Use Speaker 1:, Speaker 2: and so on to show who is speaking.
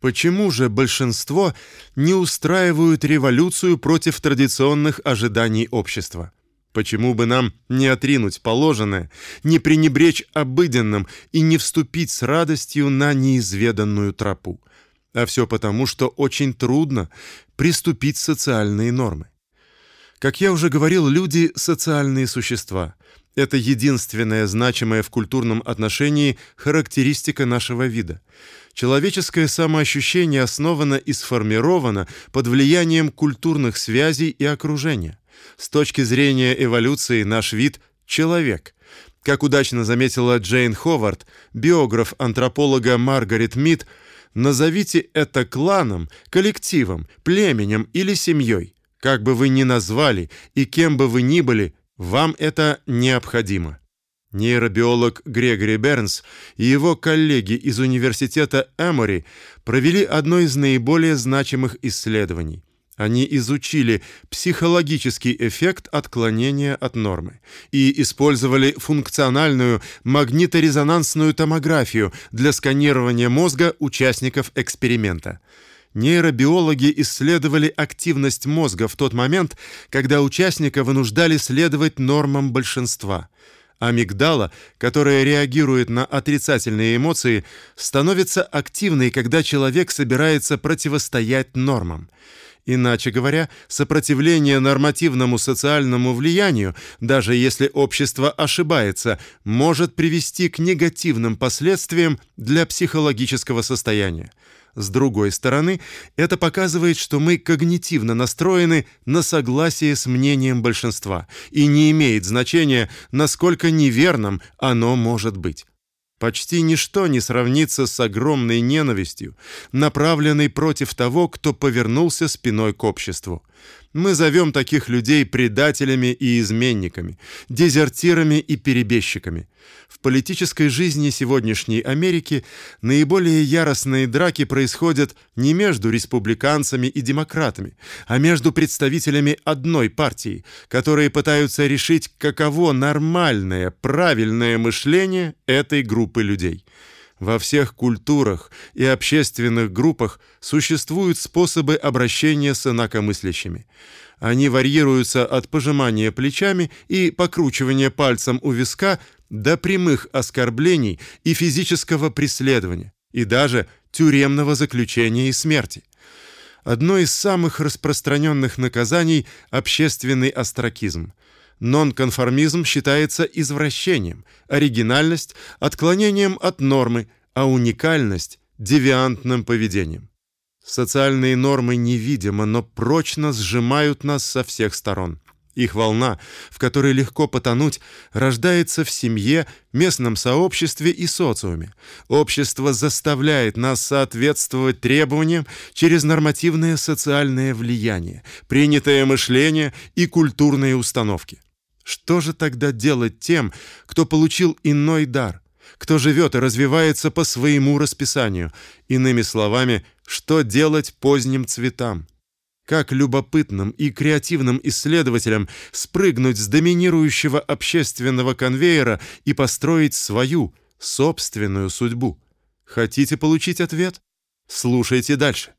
Speaker 1: Почему же большинство не устраивают революцию против традиционных ожиданий общества? Почему бы нам не отринуть положенное, не пренебречь обыденным и не вступить с радостью на неизведанную тропу? А все потому, что очень трудно приступить социальные нормы. Как я уже говорил, люди социальные существа. Это единственная значимая в культурном отношении характеристика нашего вида. Человеческое самоощущение основано и сформировано под влиянием культурных связей и окружения. С точки зрения эволюции наш вид человек. Как удачно заметила Джейн Ховард, биограф антрополога Маргарет Мид, назовите это кланом, коллективом, племенем или семьей. Как бы вы ни назвали и кем бы вы ни были, вам это необходимо. Нейробиолог Грегори Бернс и его коллеги из университета Эмори провели одно из наиболее значимых исследований. Они изучили психологический эффект отклонения от нормы и использовали функциональную магниторезонансную томографию для сканирования мозга участников эксперимента. Нейробиологи исследовали активность мозга в тот момент, когда участника вынуждали следовать нормам большинства – Амигдала, которая реагирует на отрицательные эмоции, становится активной, когда человек собирается противостоять нормам. Иначе говоря, сопротивление нормативному социальному влиянию, даже если общество ошибается, может привести к негативным последствиям для психологического состояния. С другой стороны, это показывает, что мы когнитивно настроены на согласие с мнением большинства, и не имеет значения, насколько неверным оно может быть. Почти ничто не сравнится с огромной ненавистью, направленной против того, кто повернулся спиной к обществу. Мы зовем таких людей предателями и изменниками, дезертирами и перебежчиками. В политической жизни сегодняшней Америки наиболее яростные драки происходят не между республиканцами и демократами, а между представителями одной партии, которые пытаются решить, каково нормальное, правильное мышление этой группы людей. Во всех культурах и общественных группах существуют способы обращения с инакомыслящими. Они варьируются от пожимания плечами и покручивания пальцем у виска до прямых оскорблений и физического преследования, и даже тюремного заключения и смерти. Одно из самых распространенных наказаний общественный остракизм. Нонконформизм считается извращением, оригинальность отклонением от нормы, а уникальность девиантным поведением. Социальные нормы невидимо, но прочно сжимают нас со всех сторон. Их волна, в которой легко потонуть, рождается в семье, местном сообществе и социуме. Общество заставляет нас соответствовать требованиям через нормативное социальное влияние, принятое мышление и культурные установки. Что же тогда делать тем, кто получил иной дар, кто живет и развивается по своему расписанию? Иными словами, что делать поздним цветам? Как любопытным и креативным исследователям спрыгнуть с доминирующего общественного конвейера и построить свою собственную судьбу? Хотите получить ответ? Слушайте дальше.